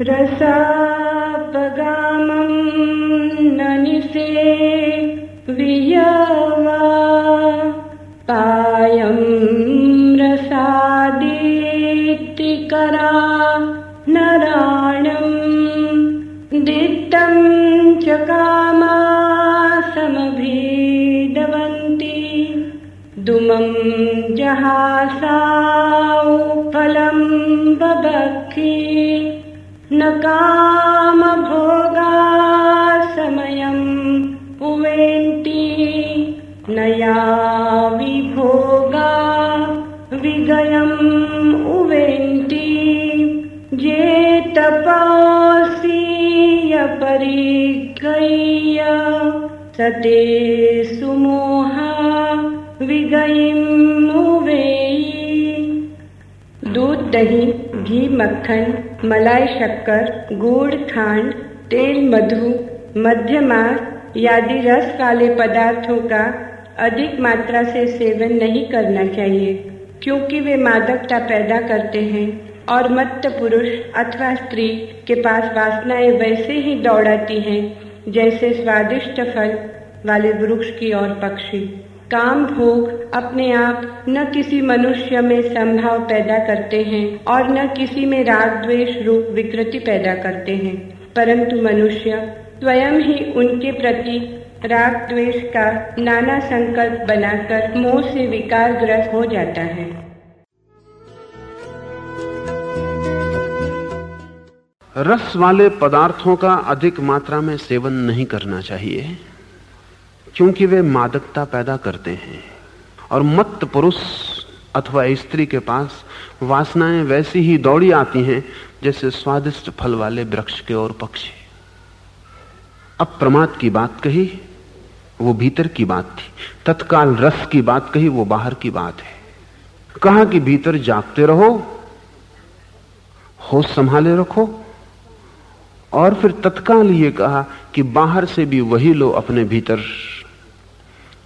रसापगामं न निसे वियवा। पायं रसादितिकरा नराणम् दित्तं च कामा समभिदवन्ति। दुमं जहासाौ फलं बभक्षि न कामभोगा समयम् उवेन्ति न या विभोगा विगयम् उवेन्ति। ये तपसीय परिगय्य सते सुमोहा विगयिम् उवेयि। दूध, दही, घी, मक्खन मलाई शक्कर, गुड़, खांड, तेल, मधु मध्य मांस यादि रस वाले पदार्थों का अधिक मात्रा से सेवन नहीं करना चाहिए, क्योंकि वे मादकता पैदा करते हैं और मत्त पुरुष अथवा स्त्री के पास वासनाएँ वैसे ही दौड़ाती हैं जैसे स्वादिष्ट फल वाले वृक्ष की ओर पक्षी। काम भोग अपने आप न किसी मनुष्य में संभाव पैदा करते हैं और न किसी में राग, द्वेष, रूप, विकृति पैदा करते हैं। परंतु मनुष्य स्वयं ही उनके प्रति राग, द्वेष का नाना संकल्प बनाकर मोह से विकार ग्रस्त हो जाता है। रस वाले पदार्थों का अधिक मात्रा में सेवन नहीं करना चाहिए। क्योंकि वे मादकता पैदा करते हैं और मत पुरुष अथवा स्त्री के पास वासनाएँ वैसी ही दौड़ी आती हैं जैसे स्वादिष्ट फल वाले वृक्ष के और पक्षी। अब प्रमाद की बात कही, वो भीतर की बात थी। तत्काल रस की बात कही, वो बाहर की बात है। कहा कि भीतर जागते रहो, होश संभाले रखो, और फिर तत्काल ये कहा कि बाहर से भी वही लो अपने भीतर।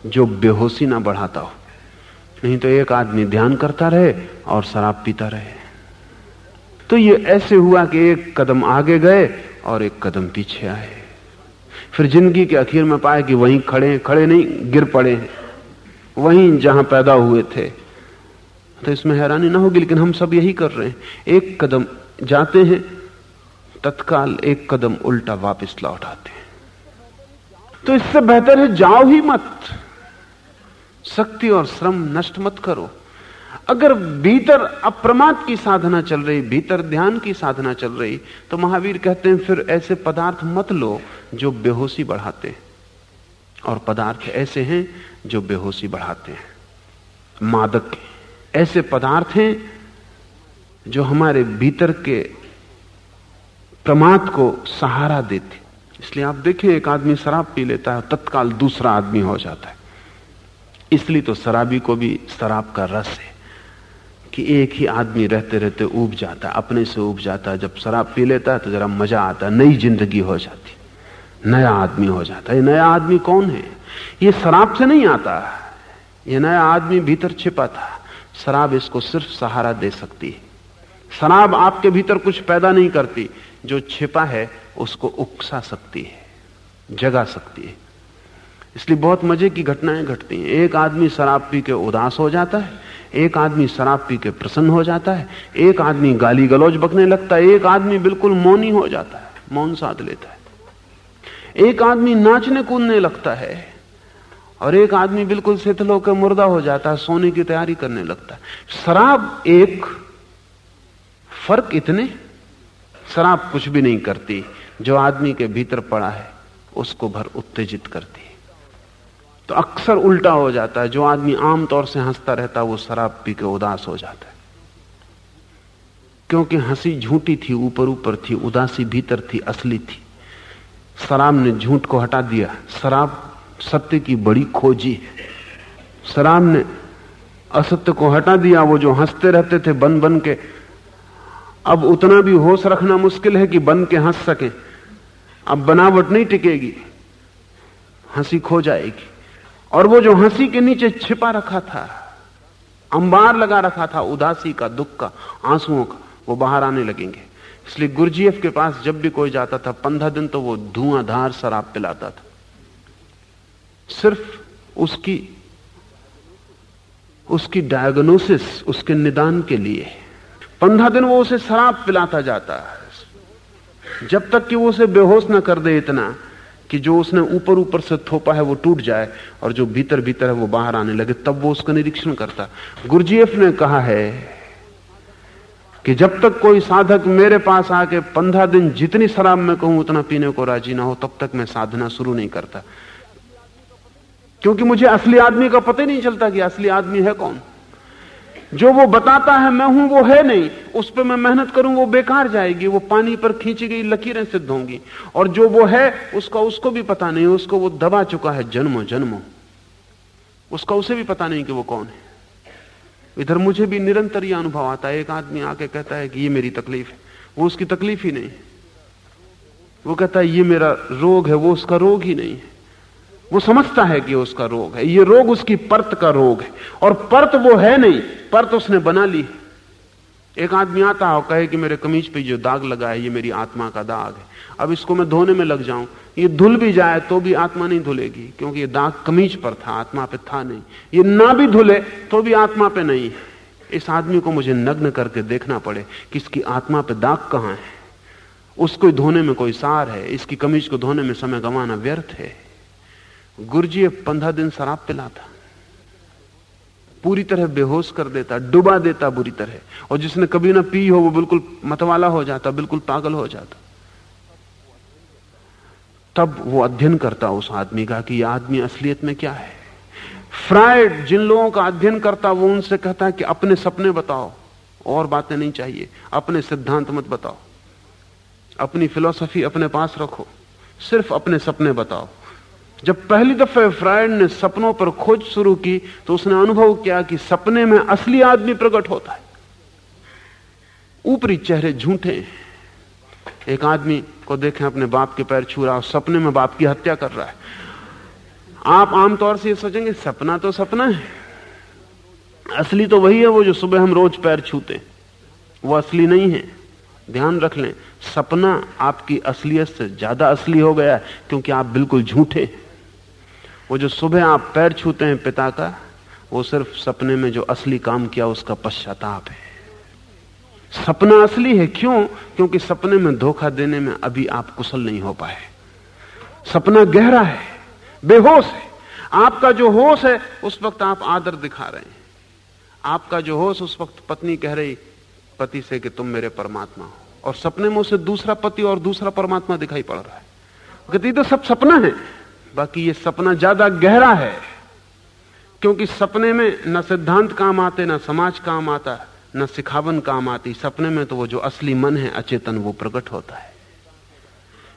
जो बेहोशी ना बढ़ाता हो। नहीं तो एक आदमी ध्यान करता रहे और शराब पीता रहे। तो ये ऐसे हुआ कि एक कदम आगे गए और एक कदम पीछे आए। फिर ज़िंदगी के आखिर में पाए कि वहीं खड़े खड़े नहीं, गिर पड़े वहीं जहाँ पैदा हुए थे। तो इसमें हैरानी ना होगी, लेकिन हम सब यही कर रहे हैं। एक कदम जाते हैं, तत्काल एक कदम उल्टा वापस लौट आते हैं। तो इससे बेहतर है, जाओ ही मत। शक्ति और श्रम नष्ट मत करो। अगर भीतर अप्रमाद की साधना चल रही, भीतर ध्यान की साधना चल रही तो महावीर कहते हैं, फिर ऐसे पदार्थ मत लो जो बेहोशी बढ़ाते हैं। और पदार्थ ऐसे हैं जो बेहोशी बढ़ाते हैं। मादक, ऐसे पदार्थ हैं जो हमारे भीतर के प्रमाद को सहारा देते इसलिए आप देखें, एक आदमी शराब पी लेता है, तत्काल दूसरा आदमी हो जाता है। इसलिए तो शराबी को भी शराब का रस है कि एक ही आदमी रहते रहते उब जाता, अपने से उब जाता, जब शराब पी लेता है तो जरा मज़ा आता, नई ज़िंदगी हो जाती, नया आदमी हो जाता। है नया आदमी कौन है? ये शराब से नहीं आता, ये नया आदमी भीतर छिपा था। शराब इसको सिर्फ़ सहारा दे सकती है। शराब आपके भीतर कुछ पैदा नहीं करती, जो छिपा है उसको उकसा सकती है, जगा सकती है। इसलिए बहुत मज़े की घटनाएँ घटती हैं। एक आदमी शराब पी के उदास हो जाता है, एक आदमी शराब पी के प्रसन्न हो जाता है, एक आदमी गाली गलौज बकने लगता है, एक आदमी बिल्कुल मौनी हो जाता है, मौन साध लेता है। एक आदमी नाचने कूदने लगता है और एक आदमी बिल्कुल शिथिल होकर मुर्दा हो जाता है, सोने की तैयारी करने लगता है। शराब एक फ़र्क इतने, शराब कुछ भी नहीं करती, जो आदमी के भीतर पड़ा है, उसको भर उत्तेजित करती। तो अक्सर उल्टा हो जाता है। जो आदमी आमतौर से हंसता रहता है, वो शराब पी के उदास हो जाता है। क्योंकि हँसी झूठी थी, ऊपर ऊपर थी, उदासी भीतर थी, असली थी। शराब ने झूठ को हटा दिया। शराब सत्य की बड़ी खोजी है। शराब ने असत्य को हटा दिया। वो जो हँसते रहते थे बन बन के, अब उतना भी होश रखना मुश्किल है कि बन के हंस सके। अब बनावट नहीं टिकेगी। हँसी खो जाएगी। और वो जो हँसी के नीचे छिपा रखा था, अंबार लगा रखा था उदासी का, दुख का, आंसुओं का, वो बाहर आने लगेंगे। इसलिए गुरुजीएफ के पास जब भी कोई जाता था, पंद्रह दिन तो वो धुआंधार शराब पिलाता था। सिर्फ़ उसकी उसकी डायग्नोसिस उसके निदान के लिए। पंद्रह दिन वो उसे शराब पिलाता जाता। जब तक कि वो उसे बेहोश ना कर दे इतना कि जो उसने ऊपर ऊपर से थोपा है, वो टूट जाए और जो भीतर भीतर है, वो बाहर आने लगे, तब वो उसका निरीक्षण करता। गुरुजीएफ ने कहा है कि जब तक कोई साधक मेरे पास आके पंद्रह दिन जितनी शराब में कहूँ, उतना पीने को राज़ी ना हो, तब तक मैं साधना शुरू नहीं करता। क्योंकि मुझे असली आदमी का पता ही नहीं चलता कि असली आदमी है कौन। जो वो बताता है, मैं हूँ, वो है नहीं। उस पर मैं मेहनत करूँ, वो बेकार जाएगी, वो पानी पर खींची गई लकीरें सिद्ध होंगी। और जो वो है, उसका, उसको भी पता नहीं, उसको वो दबा चुका है जन्मों जन्मों। उसका, उसे भी पता नहीं कि वो कौन है। इधर मुझे भी निरंतर यह अनुभव आता है। एक आदमी आके कहता है कि ये मेरी तकलीफ़ है। वो उसकी तकलीफ़ ही नहीं। वो कहता है, ये मेरा रोग है, वो उसका रोग ही नहीं है। वो समझता है कि उसका रोग है। ये रोग उसकी परत का रोग है। और परत वो है नहीं, परत उसने बना ली एक आदमी आता है और कहे कि मेरे कमीज पे जो दाग लगा है, ये मेरी आत्मा का दाग है। अब इसको मैं धोने में लग जाऊँ। ये धुल भी जाए तो भी आत्मा नहीं धुलेगी, क्योंकि ये दाग कमीज पर था, आत्मा पे था नहीं। ये ना भी धुले तो भी आत्मा पे नहीं इस आदमी को मुझे नग्न करके देखना पड़े कि इसकी आत्मा पे दाग कहाँ है। उसको धोने में कोई सार है, इसकी कमीज को धोने में समय गंवाना व्यर्थ है। गुरुजी पंद्रह दिन शराब पिलाता। पूरी तरह बेहोश कर देता, डुबा देता बुरी तरह। और जिसने कभी ना पी हो, वो बिल्कुल मतवाला हो जाता, बिल्कुल पागल हो जाता। तब वो अध्ययन करता उस आदमी का कि यह आदमी असलियत में क्या है। फ्राइड जिन लोगों का अध्ययन करता, वो उनसे कहता कि अपने सपने बताओ, और बातें नहीं चाहिए। अपने सिद्धांत मत बताओ। अपनी फिलॉसफी अपने पास रखो। सिर्फ़ अपने सपने बताओ। जब पहली दफे फ्राइड ने सपनों पर खोज शुरू की तो उसने अनुभव किया कि सपने में असली आदमी प्रकट होता है। ऊपरी चेहरे झूठे हैं। एक आदमी को देखें, अपने बाप के पैर छू रहा, सपने में बाप की हत्या कर रहा है। आप आमतौर से ये सोचेंगे, सपना तो सपना है। असली तो वही है वो जो सुबह हम रोज पैर छूते वो असली नहीं है। ध्यान रख लें, सपना आपकी असलियत से ज़्यादा असली हो गया है, क्योंकि आप बिल्कुल झूठे वो जो सुबह आप पैर छूते हैं पिता का, वो सिर्फ़ सपने में जो असली काम किया उसका पश्चाताप है। सपना असली है क्यों? क्योंकि सपने में धोखा देने में अभी आप कुशल नहीं हो पाए। सपना गहरा है, बेहोश है। आपका जो होश है, उस वक्त आप आदर दिखा रहे हैं। आपका जो होश, उस वक्त पत्नी कह रही, पति से कि तुम मेरे परमात्मा हो। और सपने में उसे दूसरा पति और दूसरा परमात्मा दिखाई पड़ रहा है। कहती तो सब सपना है। बाकी ये सपना ज़्यादा गहरा है, क्योंकि सपने में न सिद्धांत काम आते, न समाज काम आता, न सिखावन काम आती। सपने में तो वो जो असली मन है, अचेतन, वो प्रकट होता है।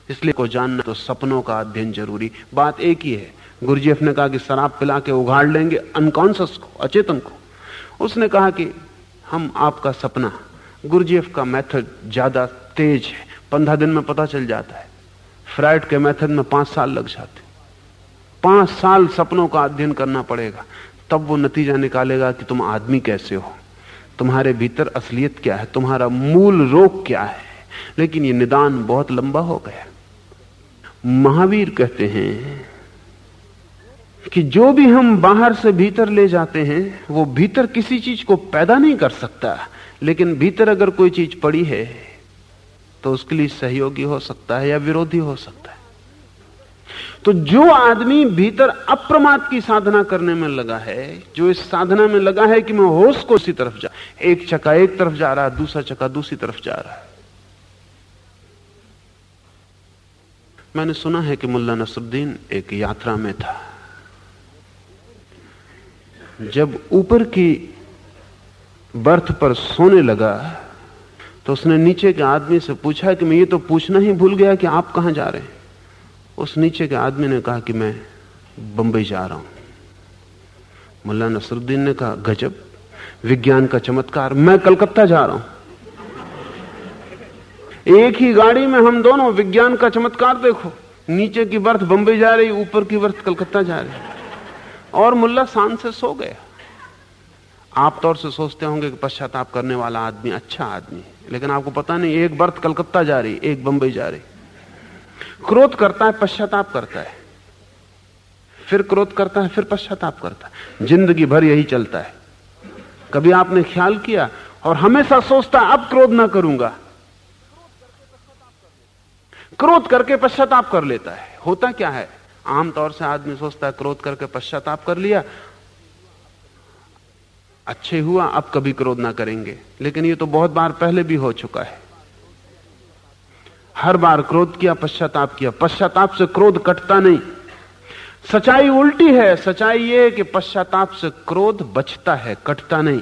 इसलिए को जानना तो सपनों का अध्ययन ज़रूरी। बात एक ही है गुरुजीएफ ने कहा कि शराब पिला के उगाड़ लेंगे अनकॉन्सियस को, अचेतन को। उसने कहा कि हम आपका सपना गुरुजीएफ का मेथड ज़्यादा तेज है, पंद्रह दिन में पता चल जाता है। फ्राइड के मेथड में पाँच साल लग जाते। पाँच साल सपनों का अध्ययन करना पड़ेगा, तब वो नतीजा निकालेगा कि तुम आदमी कैसे हो। तुम्हारे भीतर असलियत क्या है? तुम्हारा मूल रोग क्या है? लेकिन ये निदान बहुत लंबा हो गया। महावीर कहते हैं कि जो भी हम बाहर से भीतर ले जाते हैं, वो भीतर किसी चीज़ को पैदा नहीं कर सकता। लेकिन भीतर अगर कोई चीज़ पड़ी है तो उसके लिए सहयोगी हो सकता है या विरोधी हो सकता है। तो जो आदमी भीतर अप्रमाद की साधना करने में लगा है, जो इस साधना में लगा है कि मैं होश को उसी तरफ़ जा, एक चक्का एक तरफ़ जा रहा है दूसरा चक्का दूसरी तरफ़ जा रहा। है मैंने सुना है कि मुल्ला नसरुद्दीन एक यात्रा में था। जब ऊपर की बर्थ पर सोने लगा तो उसने नीचे के आदमी से पूछा कि मैं ये तो पूछना ही भूल गया कि आप कहाँ जा रहे हैं। उस नीचे के आदमी ने कहा कि मैं बंबई जा रहा हूँ। मुल्ला नसरुद्दीन ने कहा, गजब, विज्ञान का चमत्कार, मैं कलकत्ता जा रहा हूँ। एक ही गाड़ी में हम दोनों विज्ञान का चमत्कार देखो। नीचे की बर्थ बंबई जा रही, ऊपर की बर्थ कलकत्ता जा रही। और मुल्ला शान से सो गया। आप तौर से सोचते होंगे कि पश्चाताप करने वाला आदमी अच्छा आदमी लेकिन आपको पता नहीं, एक बर्थ कलकत्ता जा रही, एक बंबई जा रही। क्रोध करता है, पश्चाताप करता है। फिर क्रोध करता है, फिर पश्चाताप करता है। ज़िंदगी भर यही चलता है। कभी आपने ख्याल किया? और हमेशा सोचता अब क्रोध ना करूँगा। क्रोध करके पश्चाताप कर लेता है। होता क्या है? आमतौर से आदमी सोचता है, क्रोध करके पश्चाताप कर लिया। अच्छे हुआ, अब कभी क्रोध ना करेंगे। लेकिन ये तो बहुत बार पहले भी हो चुका है। हर बार क्रोध किया, पश्चाताप किया। पश्चाताप से क्रोध कटता नहीं। सच्चाई उल्टी है। सच्चाई ये है कि पश्चाताप से क्रोध बचता है, कटता नहीं।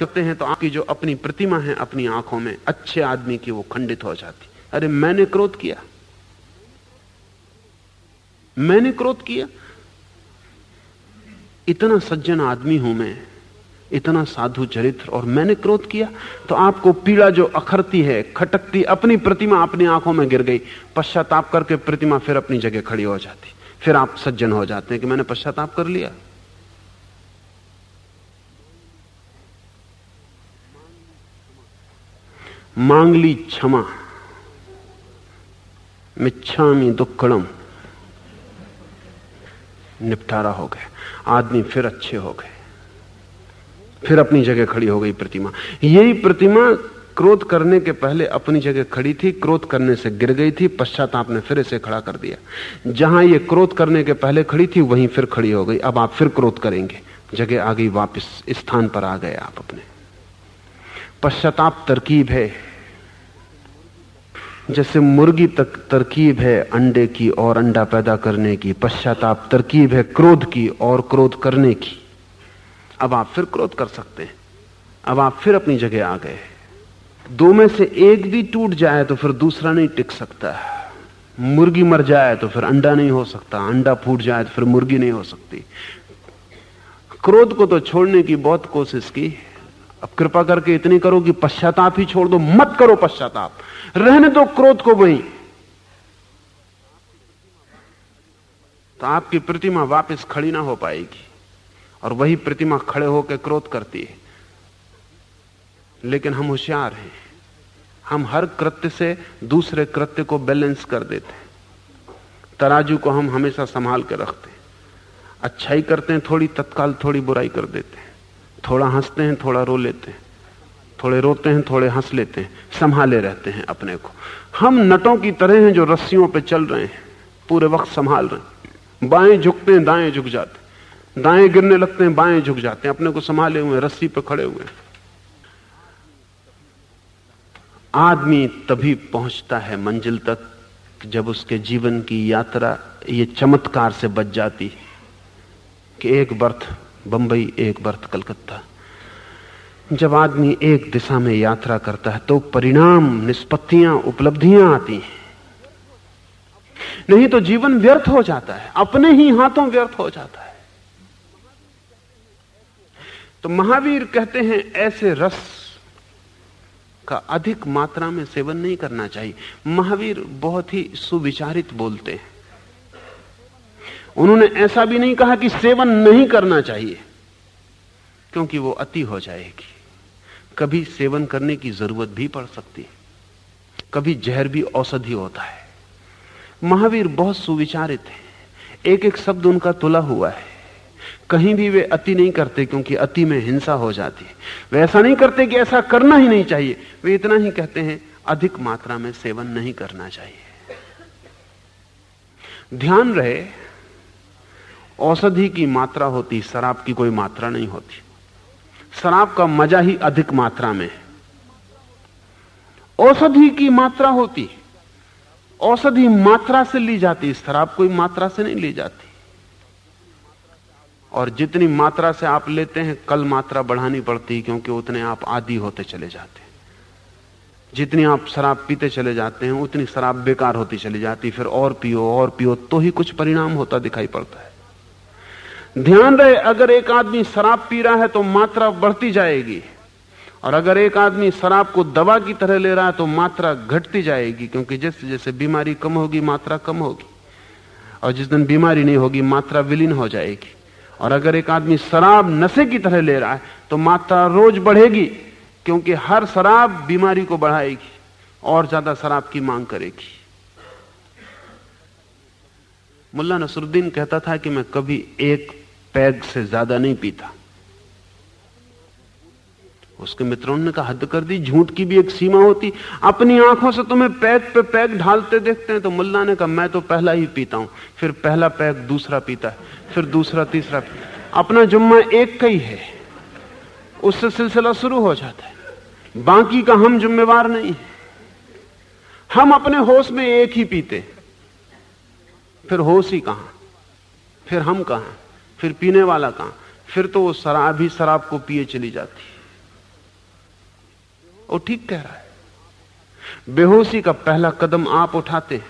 कहते हैं तो आपकी जो अपनी प्रतिमा है अपनी आँखों में, अच्छे आदमी की वो खंडित हो जाती। अरे, मैंने क्रोध किया। मैंने क्रोध किया। इतना सज्जन आदमी हूँ मैं। इतना साधु चरित्र और मैंने क्रोध किया तो आपको पीड़ा जो अखरती है, खटकती अपनी प्रतिमा अपनी आँखों में गिर गई। पश्चाताप करके प्रतिमा फिर अपनी जगह खड़ी हो जाती। फिर आप सज्जन हो जाते हैं कि मैंने पश्चाताप कर लिया। मांग ली क्षमा, मिच्छामी दुक्कड़म निपटारा हो गया। आदमी फिर अच्छे हो गए। फिर अपनी जगह खड़ी हो गई प्रतिमा। यही प्रतिमा क्रोध करने के पहले अपनी जगह खड़ी थी, क्रोध करने से गिर गई थी, पश्चाताप ने फिर इसे खड़ा कर दिया। जहाँ ये क्रोध करने के पहले खड़ी थी, वहीं फिर खड़ी हो गई। अब आप फिर क्रोध करेंगे। जगह आ गई वापिस स्थान पर आ गए आप अपने। पश्चाताप तरकीब है। जैसे मुर्गी तक तरकीब है अंडे की और अंडा पैदा करने की, पश्चाताप तरकीब है क्रोध की और क्रोध करने की। अब आप फिर क्रोध कर सकते हैं। अब आप फिर अपनी जगह आ गए। दो में से एक भी टूट जाए तो फिर दूसरा नहीं टिक सकता। मुर्गी मर जाए तो फिर अंडा नहीं हो सकता। अंडा फूट जाए तो फिर मुर्गी नहीं हो सकती। क्रोध को तो छोड़ने की बहुत कोशिश की। अब कृपा करके इतनी करो कि पश्चाताप ही छोड़ दो। मत करो पश्चाताप। रहने दो क्रोध को वहीं। तो आपकी प्रतिमा वापस खड़ी ना हो पाएगी। और वही प्रतिमा खड़े होकर क्रोध करती है। लेकिन हम होशियार हैं। हम हर कृत्य से दूसरे कृत्य को बैलेंस कर देते हैं। तराजू को हम हमेशा संभाल के रखते हैं। अच्छाई करते हैं, थोड़ी तत्काल थोड़ी बुराई कर देते हैं। थोड़ा हँसते हैं, थोड़ा रो लेते हैं। थोड़े रोते हैं, थोड़े हंस लेते हैं। संभाले रहते हैं अपने को। हम नटों की तरह हैं जो रस्सियों पे चल रहे हैं। पूरे वक्त संभाल रहे हैं। बाएँ झुकते हैं, दाएँ झुक जाते दाएँ गिरने लगते हैं, बाएँ झुक जाते हैं, अपने को संभाले हुए रस्सी पर खड़े हुए आदमी तभी पहुँचता है मंजिल तक जब उसके जीवन की यात्रा ये चमत्कार से बच जाती कि एक बर्थ, बंबई एक बर्थ कलकत्ता। जब आदमी एक दिशा में यात्रा करता है तो परिणाम, निष्पत्तियाँ, उपलब्धियाँ आती हैं। नहीं तो जीवन व्यर्थ हो जाता है, अपने ही हाथों व्यर्थ हो जाता है। तो महावीर कहते हैं, ऐसे रस का अधिक मात्रा में सेवन नहीं करना चाहिए। महावीर बहुत ही सुविचारित बोलते हैं। उन्होंने ऐसा भी नहीं कहा कि सेवन नहीं करना चाहिए, क्योंकि वो अति हो जाएगी। कभी सेवन करने की ज़रूरत भी पड़ सकती है। कभी जहर भी औषधि होता है। महावीर बहुत सुविचारित है। एक एक शब्द उनका तुला हुआ है। कहीं भी वे अति नहीं करते क्योंकि अति में हिंसा हो जाती है। वे ऐसा नहीं करते कि ऐसा करना ही नहीं चाहिए। वे इतना ही कहते हैं, अधिक मात्रा में सेवन नहीं करना चाहिए। ध्यान रहे, औषधि की मात्रा होती, शराब की कोई मात्रा नहीं होती। शराब का मज़ा ही अधिक मात्रा में है। औषधि की मात्रा होती, औषधि मात्रा से ली जाती, शराब कोई मात्रा से नहीं ली जाती। और जितनी मात्रा से आप लेते हैं, कल मात्रा बढ़ानी पड़ती है, क्योंकि उतने आप आदि होते चले जाते हैं। जितनी आप शराब पीते चले जाते हैं, उतनी शराब बेकार होती चली जाती फिर और पियो और पियो तो ही कुछ परिणाम होता दिखाई पड़ता है। ध्यान रहे, अगर एक आदमी शराब पी रहा है तो मात्रा बढ़ती जाएगी। और अगर एक आदमी शराब को दवा की तरह ले रहा है तो मात्रा घटती जाएगी, क्योंकि जैसे जैसे बीमारी कम होगी, मात्रा कम होगी। और जिस दिन बीमारी नहीं होगी, मात्रा विलीन हो जाएगी। और अगर एक आदमी शराब नशे की तरह ले रहा है तो मात्रा रोज बढ़ेगी, क्योंकि हर शराब बीमारी को बढ़ाएगी और ज़्यादा शराब की मांग करेगी। मुल्ला नसरुद्दीन कहता था कि मैं कभी एक पैग से ज़्यादा नहीं पीता। उसके मित्रों ने कहा, हद कर दी, झूठ की भी एक सीमा होती। अपनी आँखों से तुम्हें पैक पे पैक ढालते देखते हैं। तो मुल्ला ने कहा, मैं तो पहला ही पीता हूँ। फिर पहला पैक दूसरा पीता है, फिर दूसरा, तीसरा अपना जुम्मा एक का ही है। उससे सिलसिला शुरू हो जाता है। बाकी का हम जुम्मेवार नहीं हम अपने होश में एक ही पीते फिर होश ही कहाँ? फिर हम कहाँ? फिर पीने वाला कहाँ? फिर तो वो शराब ही शराब को पिए चली जाती वो ठीक कह रहा है। बेहोशी का पहला कदम आप उठाते हैं,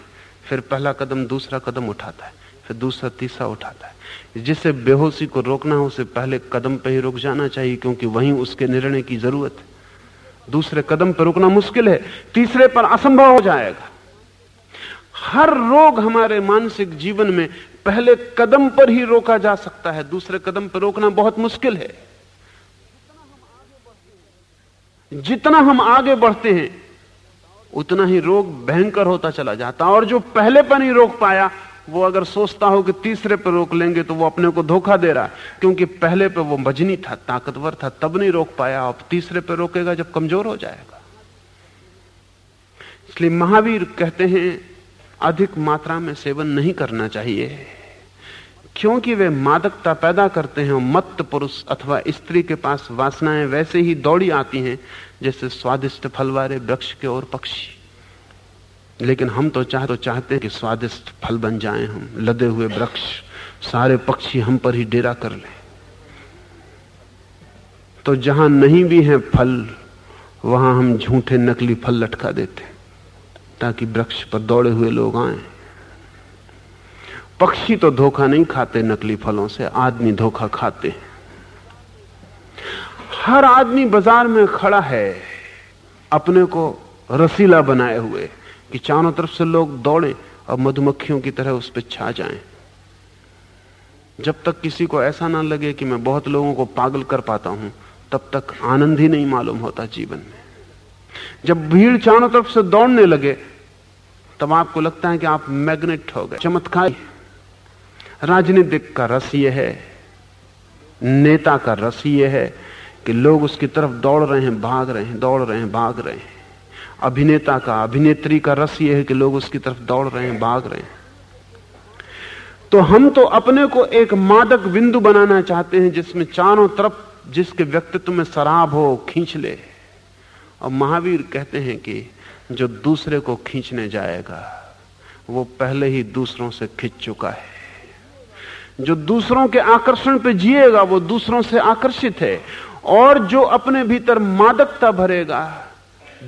फिर पहला कदम दूसरा कदम उठाता है, फिर दूसरा तीसरा उठाता है। जिसे बेहोशी को रोकना हो, उसे पहले कदम पे ही रुक जाना चाहिए, क्योंकि वहीं उसके निर्णय की ज़रूरत है। दूसरे कदम पर रुकना मुश्किल है, तीसरे पर असंभव हो जाएगा। हर रोग हमारे मानसिक जीवन में पहले कदम पर ही रोका जा सकता है, दूसरे कदम पर रोकना बहुत मुश्किल है। जितना हम आगे बढ़ते हैं, उतना ही रोग भयंकर होता चला जाता और जो पहले पर नहीं रोक पाया, वो अगर सोचता हो कि तीसरे पर रोक लेंगे तो वो अपने को धोखा दे रहा क्योंकि पहले पर वो मजनी था, ताकतवर था, तब नहीं रोक पाया। अब तीसरे पर रोकेगा, जब कमज़ोर हो जाएगा। इसलिए महावीर कहते हैं, अधिक मात्रा में सेवन नहीं करना चाहिए। क्योंकि वे मादकता पैदा करते हैं मत्त पुरुष अथवा स्त्री के पास वासनाएँ वैसे ही दौड़ी आती हैं जैसे स्वादिष्ट फल वाले वृक्ष के और पक्षी। लेकिन हम तो चाह तो चाहते हैं कि स्वादिष्ट फल बन जाएँ हम, लदे हुए वृक्ष, सारे पक्षी हम पर ही डेरा कर लें। तो जहाँ नहीं भी हैं फल, वहाँ हम झूठे नकली फल लटका देते ताकि वृक्ष पर दौड़े हुए लोग आए। पक्षी तो धोखा नहीं खाते नकली फलों से, आदमी धोखा खाते हर आदमी बाज़ार में खड़ा है, अपने को रसीला बनाए हुए, कि चारों तरफ़ से लोग दौड़े और मधुमक्खियों की तरह उस पर छा जाएँ। जब तक किसी को ऐसा ना लगे कि मैं बहुत लोगों को पागल कर पाता हूँ, तब तक आनंद ही नहीं मालूम होता जीवन में। जब भीड़ चारों तरफ़ से दौड़ने लगे, तब आपको लगता है कि आप मैग्नेट हो गए, चमत्कार। राजनीतिक का रस यह है, नेता का रस यह है कि लोग उसकी तरफ़ दौड़ रहे हैं, भाग रहे हैं, दौड़ रहे हैं, भाग रहे हैं। अभिनेता का, अभिनेत्री का रस यह है कि लोग उसकी तरफ़ दौड़ रहे हैं, भाग रहे हैं। तो हम तो अपने को एक मादक बिंदु बनाना चाहते हैं जिसमें चारों तरफ़ जिसके व्यक्तित्व में शराब हो, खींच ले। और महावीर कहते हैं कि जो दूसरे को खींचने जाएगा, वो पहले ही दूसरों से खिंच चुका है। जो दूसरों के आकर्षण पे जिएगा, वो दूसरों से आकर्षित है। और जो अपने भीतर मादकता भरेगा,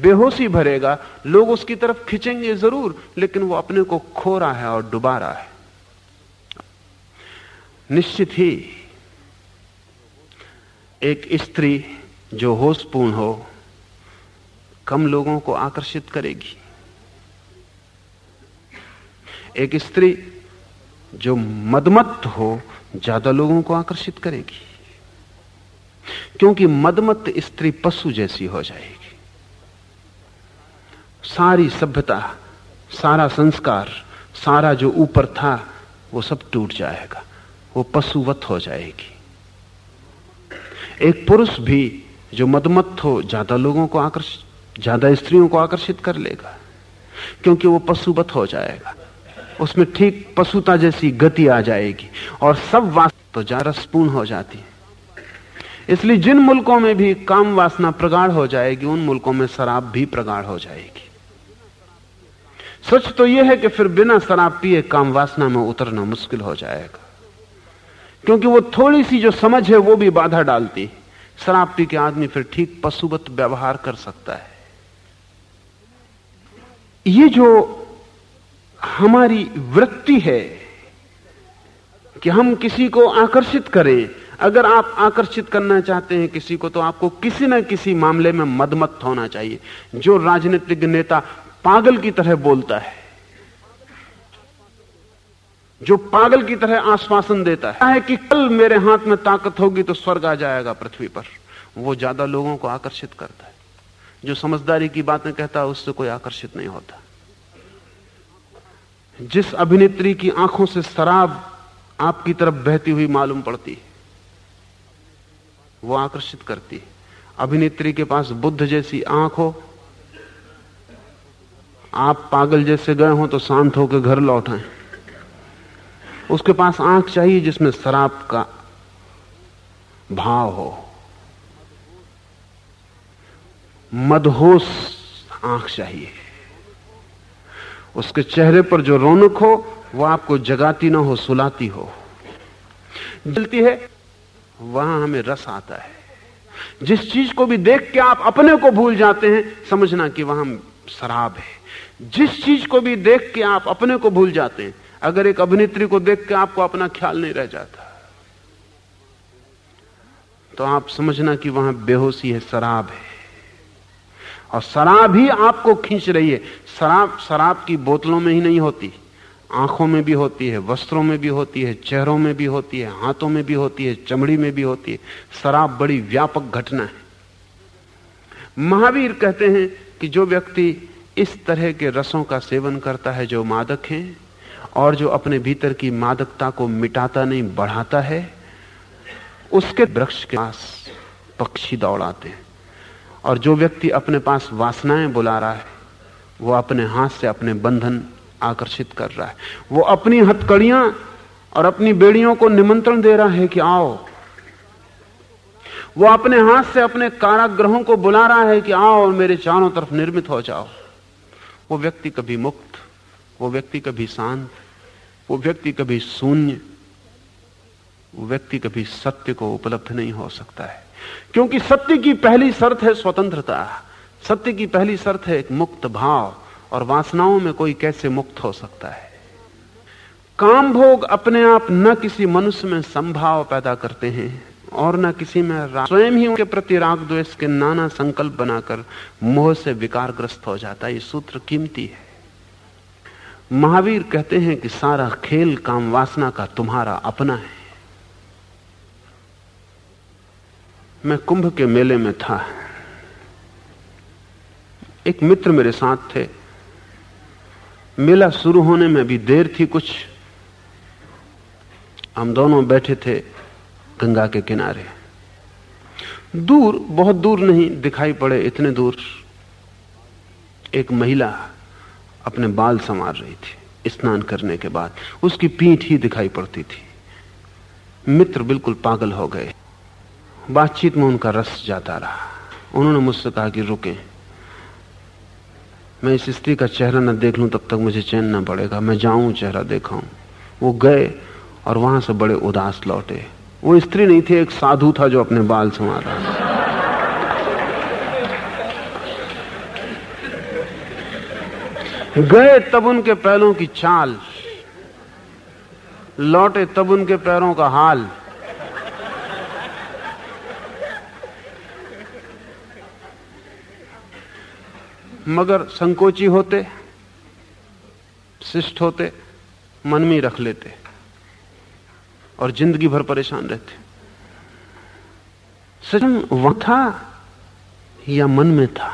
बेहोशी भरेगा, लोग उसकी तरफ़ खिंचेंगे ज़रूर, लेकिन वो अपने को खो रहा है और डुबा रहा है। निश्चित ही, एक स्त्री जो होशपूर्ण हो, कम लोगों को आकर्षित करेगी। एक स्त्री जो मदमत हो, ज़्यादा लोगों को आकर्षित करेगी। क्योंकि मदमत स्त्री पशु जैसी हो जाएगी। सारी सभ्यता, सारा संस्कार, सारा जो ऊपर था, वो सब टूट जाएगा। वो पशुवत हो जाएगी। एक पुरुष भी जो मदमत हो, ज़्यादा लोगों को आकर्षित ज़्यादा स्त्रियों को आकर्षित कर लेगा। क्योंकि वो पशुवत हो जाएगा। उसमें ठीक पशुता जैसी गति आ जाएगी और सब वासना तो रसपूर्ण हो जाती है। इसलिए जिन मुल्कों में भी काम वासना प्रगाढ़ हो जाएगी, उन मुल्कों में शराब भी प्रगाढ़ हो जाएगी। सच तो यह है कि फिर बिना शराब पिए काम वासना में उतरना मुश्किल हो जाएगा। क्योंकि वो थोड़ी सी जो समझ है, वो भी बाधा डालती है। शराब पी के आदमी फिर ठीक पशुवत व्यवहार कर सकता है। ये जो हमारी वृत्ति है कि हम किसी को आकर्षित करें। अगर आप आकर्षित करना चाहते हैं किसी को तो आपको किसी न किसी मामले में मदमत होना चाहिए। जो राजनीतिक नेता पागल की तरह बोलता है, जो पागल की तरह आश्वासन देता है कि कल मेरे हाथ में ताकत होगी तो स्वर्ग आ जाएगा पृथ्वी पर। वो ज़्यादा लोगों को आकर्षित करता है। जो समझदारी की बातें कहता है, उससे कोई आकर्षित नहीं होता। जिस अभिनेत्री की आँखों से शराब आपकी तरफ़ बहती हुई मालूम पड़ती है, वो आकर्षित करती है। अभिनेत्री के पास बुद्ध जैसी आँख हो, आप पागल जैसे गए हो तो शांत होकर घर लौट आए। उसके पास आँख चाहिए जिसमें शराब का भाव हो। मदहोश आँख चाहिए। उसके चेहरे पर जो रौनक हो, वो आपको जगाती ना हो, सुलाती हो। जलती है, वहाँ हमें रस आता है। जिस चीज़ को भी देख के आप अपने को भूल जाते हैं, समझना कि वहाँ शराब है। जिस चीज़ को भी देख के आप अपने को भूल जाते हैं, अगर एक अभिनेत्री को देख के आपको अपना ख्याल नहीं रह जाता तो आप समझना कि वहाँ बेहोशी है, शराब है। और शराब ही आपको खींच रही है। शराब शराब की बोतलों में ही नहीं होती। आँखों में भी होती है, वस्त्रों में भी होती है, चेहरों में भी होती है, हाथों में भी होती है, चमड़ी में भी होती है। शराब बड़ी व्यापक घटना है। महावीर कहते हैं कि जो व्यक्ति इस तरह के रसों का सेवन करता है, जो मादक हैं, और जो अपने भीतर की मादकता को मिटाता नहीं, बढ़ाता है, उसके वृक्ष के पास पक्षी दौड़ाते हैं। और जो व्यक्ति अपने पास वासनाएँ बुला रहा है, वो अपने हाथ से अपने बंधन आकर्षित कर रहा है। वो अपनी हथकड़ियाँ और अपनी बेड़ियों को निमंत्रण दे रहा है कि आओ। वो अपने हाथ से अपने काराग्रहों को बुला रहा है कि आओ और मेरे चारों तरफ़ निर्मित हो जाओ। वो व्यक्ति कभी मुक्त, वो व्यक्ति कभी शांत, वो व्यक्ति कभी शून्य, वो व्यक्ति कभी सत्य को उपलब्ध नहीं हो सकता है। क्योंकि सत्य की पहली शर्त है स्वतंत्रता। सत्य की पहली शर्त है एक मुक्त भाव, और वासनाओं में कोई कैसे मुक्त हो सकता है? काम भोग अपने आप न किसी मनुष्य में संभाव पैदा करते हैं, और न किसी में स्वयं ही उनके प्रति राग द्वेष के नाना संकल्प बनाकर मोह से विकारग्रस्त हो जाता है। ये सूत्र कीमती है। महावीर कहते हैं कि सारा खेल, काम, वासना का तुम्हारा अपना है। मैं कुंभ के मेले में था। एक मित्र मेरे साथ थे। मेला शुरू होने में भी देर थी कुछ। हम दोनों बैठे थे गंगा के किनारे। दूर, बहुत दूर नहीं दिखाई पड़े, इतने दूर। एक महिला अपने बाल संवार रही थी, स्नान करने के बाद। उसकी पीठ ही दिखाई पड़ती थी। मित्र बिल्कुल पागल हो गए। बातचीत में उनका रस जाता रहा। उन्होंने मुझसे कहा कि रुके। मैं इस स्त्री का चेहरा न देख लूँ, तब तक मुझे चैन न पड़ेगा। मैं जाऊँ, चेहरा देखाऊं। वो गए और वहाँ से बड़े उदास लौटे। वो स्त्री नहीं थी, एक साधु था जो अपने बाल संवार रहा था। गए तब उनके पैरों की चाल। लौटे तब उनके पैरों का हाल। मगर संकोची होते, शिष्ट होते, मन में रख लेते और ज़िंदगी भर परेशान रहते। सचम वहाँ था या मन में था?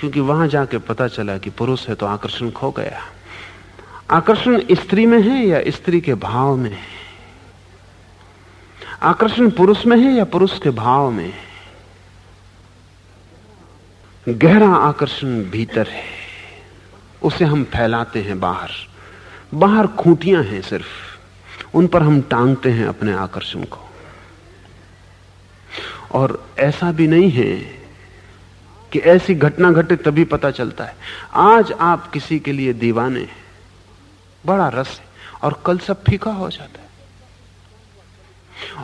क्योंकि वहाँ जाके पता चला कि पुरुष है तो आकर्षण खो गया। आकर्षण स्त्री में है या स्त्री के भाव में? है आकर्षण पुरुष में है या पुरुष के भाव में? है गहरा आकर्षण भीतर है। उसे हम फैलाते हैं बाहर। बाहर खूंटियाँ हैं सिर्फ़। उन पर हम टांगते हैं अपने आकर्षण को। और ऐसा भी नहीं है कि ऐसी घटना घटे तभी पता चलता है। आज आप किसी के लिए दीवाने हैं। बड़ा रस है और कल सब फीका हो जाता है।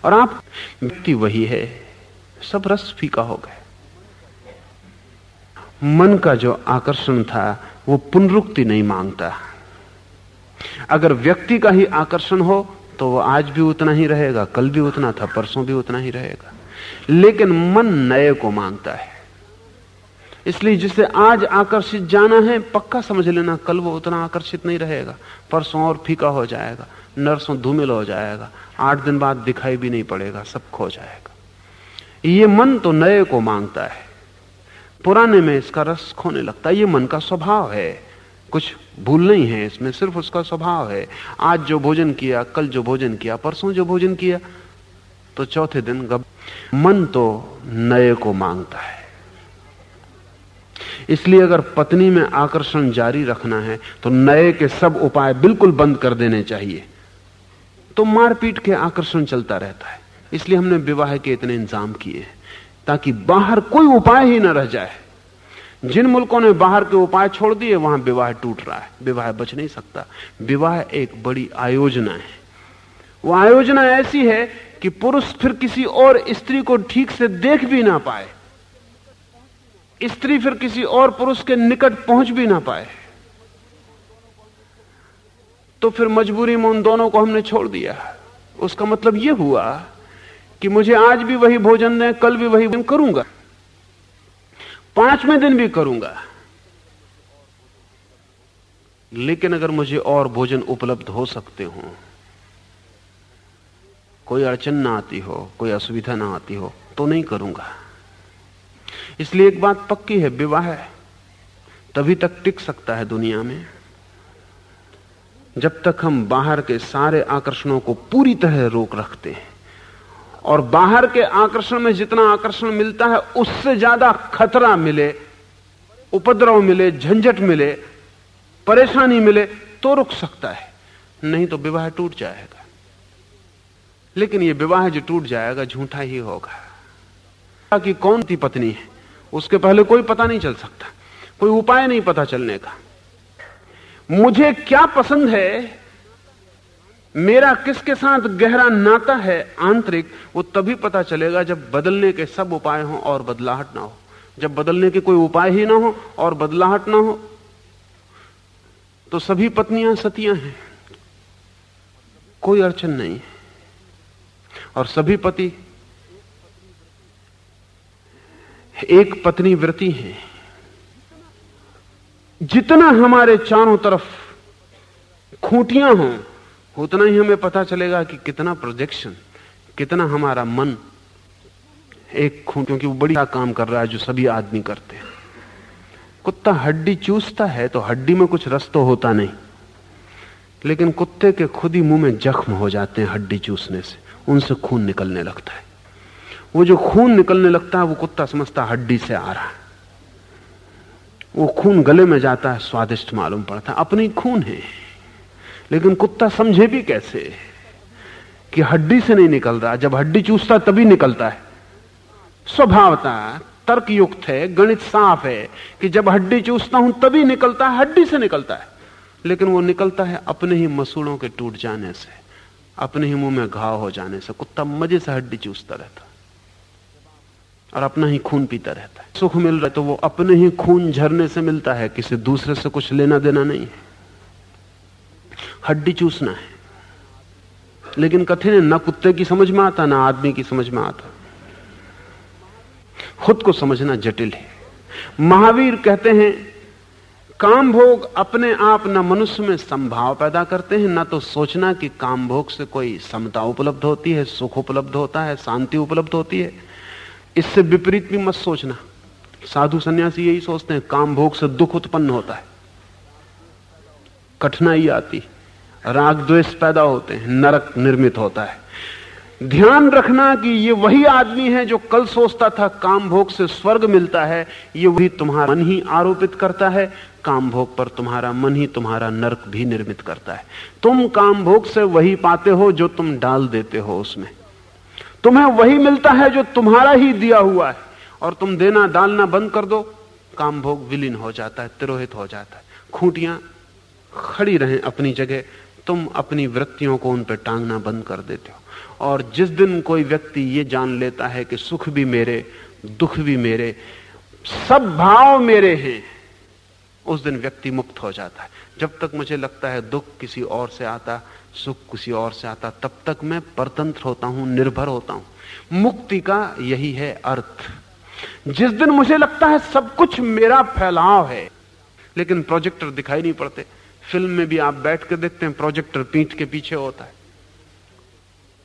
और आप व्यक्ति वही है। सब रस फीका हो गए मन का जो आकर्षण था, वो पुनरुक्ति नहीं माँगता। अगर व्यक्ति का ही आकर्षण हो तो वो आज भी उतना ही रहेगा, कल भी उतना था, परसों भी उतना ही रहेगा। लेकिन मन नए को माँगता है। इसलिए जिसे आज आकर्षित जाना है, पक्का समझ लेना, कल वो उतना आकर्षित नहीं रहेगा। परसों और फीका हो जाएगा, नरसों धूमिल हो जाएगा, आठ दिन बाद दिखाई भी नहीं पड़ेगा, सब खो जाएगा। ये मन तो नए को माँगता है। पुराने में इसका रस खोने लगता है, ये मन का स्वभाव है। कुछ भूल नहीं है इसमें, सिर्फ़ उसका स्वभाव है। आज जो भोजन किया, कल जो भोजन किया, परसों जो भोजन किया तो चौथे दिन गब, मन तो नए को माँगता है। इसलिए अगर पत्नी में आकर्षण जारी रखना है तो नए के सब उपाय बिल्कुल बंद कर देने चाहिए। तो मारपीट के आकर्षण चलता रहता है। इसलिए हमने विवाह के इतने इंतज़ाम किए हैं। ताकि बाहर कोई उपाय ही ना रह जाए। जिन मुल्कों ने बाहर के उपाय छोड़ दिए, वहाँ विवाह टूट रहा है, विवाह बच नहीं सकता। विवाह एक बड़ी आयोजना है। वो आयोजना ऐसी है कि पुरुष फिर किसी और स्त्री को ठीक से देख भी ना पाए। स्त्री फिर किसी और पुरुष के निकट पहुँच भी ना पाए। तो फिर मजबूरी में उन दोनों को हमने छोड़ दिया। उसका मतलब यह हुआ कि मुझे आज भी वही भोजन दें कल भी वही भोजन करूँगा। पाँचवें दिन भी करूँगा। लेकिन अगर मुझे और भोजन उपलब्ध हो सकते हो, कोई अड़चन ना आती हो, कोई असुविधा ना आती हो तो नहीं करूँगा। इसलिए एक बात पक्की है, विवाह तभी तक टिक सकता है दुनिया में। जब तक हम बाहर के सारे आकर्षणों को पूरी तरह रोक रखते हैं। और बाहर के आकर्षण में जितना आकर्षण मिलता है, उससे ज़्यादा खतरा मिले, उपद्रव मिले, झंझट मिले, परेशानी मिले तो रुक सकता है। नहीं तो विवाह टूट जाएगा। लेकिन यह विवाह जो टूट जाएगा, झूठा ही होगा। कि कौन सी पत्नी है? उसके पहले कोई पता नहीं चल सकता। कोई उपाय नहीं पता चलने का। मुझे क्या पसंद है मेरा किसके साथ गहरा नाता है आंतरिक, वो तभी पता चलेगा जब बदलने के सब उपाय हो और बदलाहट ना हो। जब बदलने के कोई उपाय ही ना हो और बदलाहट ना हो तो सभी पत्नियाँ सतियाँ हैं। कोई अड़चन नहीं है। और सभी पति, एक पत्नी व्रति हैं। जितना हमारे चारों तरफ़ खूंटियाँ हों उतना ही हमें पता चलेगा कि कितना प्रोजेक्शन कितना हमारा मन एक खून, क्योंकि वो बड़ी काम कर रहा है जो सभी आदमी करते हैं। कुत्ता हड्डी चूसता है तो हड्डी में कुछ रस तो होता नहीं। लेकिन कुत्ते के खुद ही मुँह में जख्म हो जाते हैं हड्डी चूसने से। उनसे खून निकलने लगता है। वो जो खून निकलने लगता है, वो कुत्ता समझता हड्डी से आ रहा है। वो खून गले में जाता है, स्वादिष्ट मालूम पड़ता है। अपनी खून है। लेकिन कुत्ता समझे भी कैसे कि हड्डी से नहीं निकल रहा? जब हड्डी चूसता तभी निकलता है। स्वभावता तर्क युक्त है, गणित साफ़ है कि जब हड्डी चूसता हूँ, तभी निकलता है, हड्डी से निकलता है। लेकिन वो निकलता है अपने ही मसूड़ों के टूट जाने से, अपने ही मुँह में घाव हो जाने से। कुत्ता मज़े से हड्डी चूसता रहता और अपना ही खून पीता रहता है। सुख मिल रहा है तो वो अपने ही खून झरने से मिलता है, किसी दूसरे से कुछ लेना देना नहीं है। हड्डी चूसना है। लेकिन कथिन है ना कुत्ते की समझ में आता, ना आदमी की समझ में आता? खुद को समझना जटिल है। महावीर कहते हैं, काम भोग अपने आप न मनुष्य में संभाव पैदा करते हैं, ना तो सोचना कि काम भोग से कोई समता उपलब्ध होती है, सुख उपलब्ध होता है, शांति उपलब्ध होती है। इससे विपरीत भी मत सोचना। साधु सन्यासी यही सोचते हैं, काम भोग से दुख उत्पन्न होता है। कठिनाई आती राग द्वेष पैदा होते हैं, नरक निर्मित होता है। ध्यान रखना कि ये वही आदमी है जो कल सोचता था, काम भोग से स्वर्ग मिलता है, ये वही तुम्हारा मन ही आरोपित करता है, काम भोग पर तुम्हारा मन ही तुम्हारा नरक भी निर्मित करता है। तुम काम भोग से वही पाते हो जो तुम डाल देते हो उसमें। तुम्हें वही मिलता है जो तुम्हारा ही दिया हुआ है, और तुम देना डालना बंद कर दो। काम भोग विलीन हो जाता है, तिरोहित हो जाता है। खूंटियाँ खड़ी रहें अपनी जगह, तुम अपनी वृत्तियों को उन पर टांगना बंद कर देते हो। और जिस दिन कोई व्यक्ति ये जान लेता है कि सुख भी मेरे, दुख भी मेरे, सब भाव मेरे हैं, उस दिन व्यक्ति मुक्त हो जाता है। जब तक मुझे लगता है दुख किसी और से आता, सुख किसी और से आता, तब तक मैं परतंत्र होता हूँ, निर्भर होता हूँ। मुक्ति का यही है अर्थ। जिस दिन मुझे लगता है सब कुछ मेरा फैलाव है, लेकिन प्रोजेक्टर दिखाई नहीं पड़ते फ़िल्म में भी आप बैठ कर देखते हैं, प्रोजेक्टर पीठ के पीछे होता है।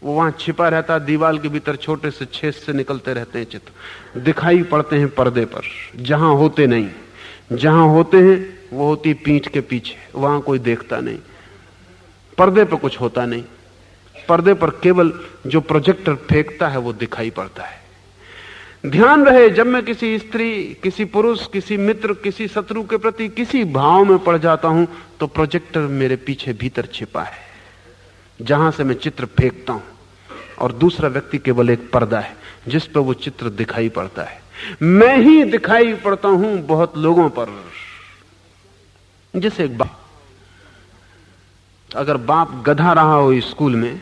वो वहाँ छिपा रहता है, दीवाल के भीतर छोटे से छेद से निकलते रहते हैं चित्र। दिखाई पड़ते हैं पर्दे पर, जहाँ होते नहीं। जहाँ होते हैं, वो होती पीठ के पीछे, वहाँ कोई देखता नहीं। पर्दे पर कुछ होता नहीं। पर्दे पर केवल जो प्रोजेक्टर फेंकता है, वो दिखाई पड़ता है। ध्यान रहे, जब मैं किसी स्त्री, किसी पुरुष, किसी मित्र, किसी शत्रु के प्रति किसी भाव में पड़ जाता हूँ तो प्रोजेक्टर मेरे पीछे भीतर छिपा है, जहाँ से मैं चित्र फेंकता हूँ, और दूसरा व्यक्ति केवल एक पर्दा है, जिस पर वो चित्र दिखाई पड़ता है। मैं ही दिखाई पड़ता हूँ बहुत लोगों पर, जैसे एक बाप। अगर बाप गधा रहा हो स्कूल में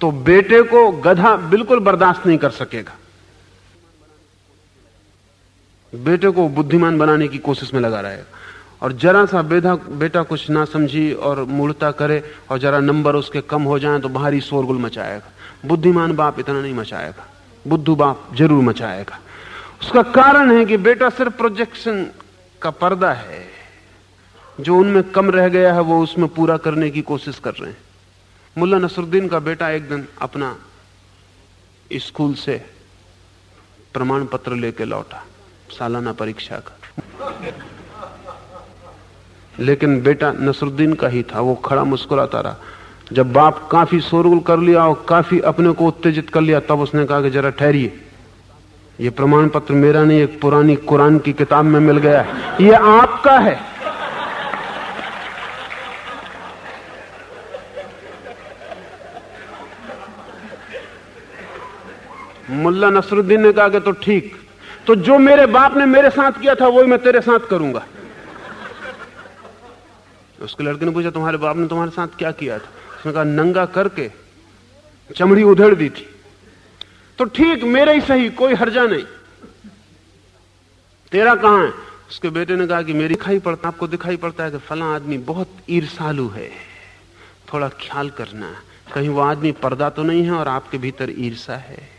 तो बेटे को गधा बिल्कुल बर्दाश्त नहीं कर सकेगा। बेटे को बुद्धिमान बनाने की कोशिश में लगा रहेगा और जरा सा बेटा बेटा कुछ ना समझी और मूर्ता करे और जरा नंबर उसके कम हो जाए तो बाहरी शोरगुल मचाएगा। बुद्धिमान बाप इतना नहीं मचाएगा। बुद्धू बाप ज़रूर मचाएगा। उसका कारण है कि बेटा सिर्फ़ प्रोजेक्शन का पर्दा है। जो उनमें कम रह गया है, वो उसमें पूरा करने की कोशिश कर रहे हैं। मुल्ला नसरुद्दीन का बेटा एक दिन अपना स्कूल से प्रमाण पत्र लेके लौटा। सालाना परीक्षा का। लेकिन बेटा नसरुद्दीन का ही था, वो खड़ा मुस्कुराता रहा। जब बाप काफ़ी शोरगुल कर लिया और काफ़ी अपने को उत्तेजित कर लिया, तब उसने कहा कि जरा ठहरिए। ये प्रमाण पत्र मेरा नहीं, एक पुरानी कुरान की किताब में मिल गया है। ये आपका है। मुल्ला नसरुद्दीन ने कहा कि तो ठीक। तो जो मेरे बाप ने मेरे साथ किया था, वही मैं तेरे साथ करूँगा। उसके लड़के ने पूछा, तुम्हारे बाप ने तुम्हारे साथ क्या किया था? उसने कहा, नंगा करके चमड़ी उधेड़ दी थी। तो ठीक मेरे ही सही, कोई हर्जा नहीं। तेरा कहाँ है? उसके बेटे ने कहा कि मेरी दिखाई पड़ता, आपको दिखाई पड़ता है कि फला आदमी बहुत ईर्षालु है। थोड़ा ख्याल करना, कहीं वो आदमी पर्दा तो नहीं है और आपके भीतर ईर्षा है।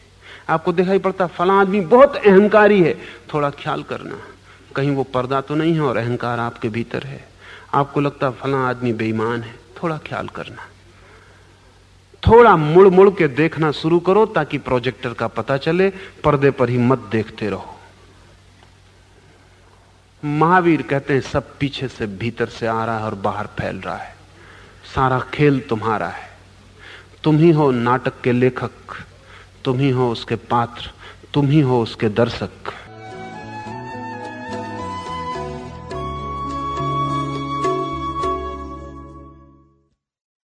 आपको दिखाई पड़ता, फला आदमी बहुत अहंकारी है। थोड़ा ख्याल करना, कहीं वो पर्दा तो नहीं है और अहंकार आपके भीतर है। आपको लगता फला आदमी बेईमान है, थोड़ा ख्याल करना। थोड़ा मुड़ मुड़ के देखना शुरू करो ताकि प्रोजेक्टर का पता चले, पर्दे पर ही मत देखते रहो। महावीर कहते हैं, सब पीछे से भीतर से आ रहा है और बाहर फैल रहा है। सारा खेल तुम्हारा है। तुम ही हो नाटक के लेखक। तुम ही हो उसके पात्र तुम ही हो उसके दर्शक।